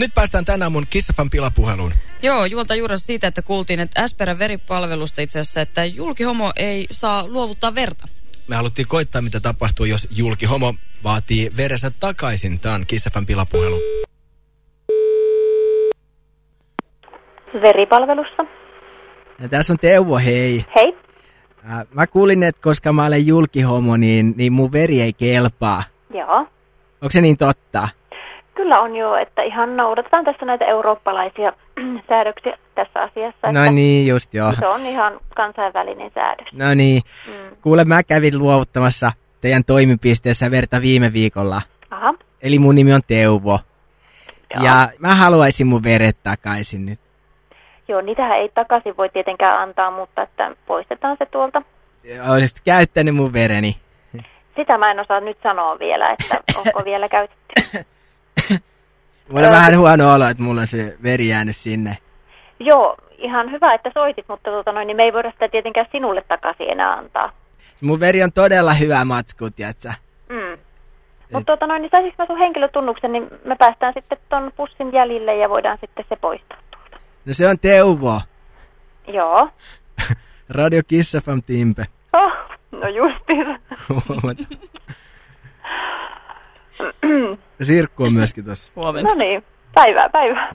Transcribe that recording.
Nyt päästään tänään mun Kissafan pilapuheluun. Joo, juolta juuri siitä, että kuultiin, että Äsperän veripalvelusta itse asiassa, että julkihomo ei saa luovuttaa verta. Me haluttiin koittaa, mitä tapahtuu, jos julkihomo vaatii verensä takaisin. Tämä on Kissafan pilapuhelu. Veripalvelussa. Ja tässä on Teuvo, hei. Hei. Äh, mä kuulin, että koska mä olen julkihomo, niin, niin mun veri ei kelpaa. Joo. Onko se niin totta? Kyllä on jo, että ihan noudatetaan tässä näitä eurooppalaisia säädöksiä tässä asiassa. No niin, just joo. Se on ihan kansainvälinen säädös. No niin. Mm. Kuule, mä kävin luovuttamassa teidän toimipisteessä verta viime viikolla. Aha. Eli mun nimi on Teuvo. Joo. Ja mä haluaisin mun veret takaisin nyt. Joo, niitähän ei takaisin voi tietenkään antaa, mutta että poistetaan se tuolta. Olisit käyttänyt mun vereni. Sitä mä en osaa nyt sanoa vielä, että onko vielä käytetty. Mulla on vähän huono olo, että mulla on se veri jäänyt sinne. Joo, ihan hyvä, että soitit, mutta tuota noin, niin me ei voida sitä tietenkään sinulle takaisin enää antaa. Mun veri on todella hyvä matsku, tietsä. Mm. Mutta tuota noin, niin saisinko mä sun henkilötunnuksen, niin me päästään sitten ton pussin jäljille ja voidaan sitten se poistaa tuolta. No se on Teuvo. Joo. Radio Kiss FM Timpe. Oh, no justiinsa. Sirkku on myöskin tossa. Huomenta. no niin, päivää, päivää.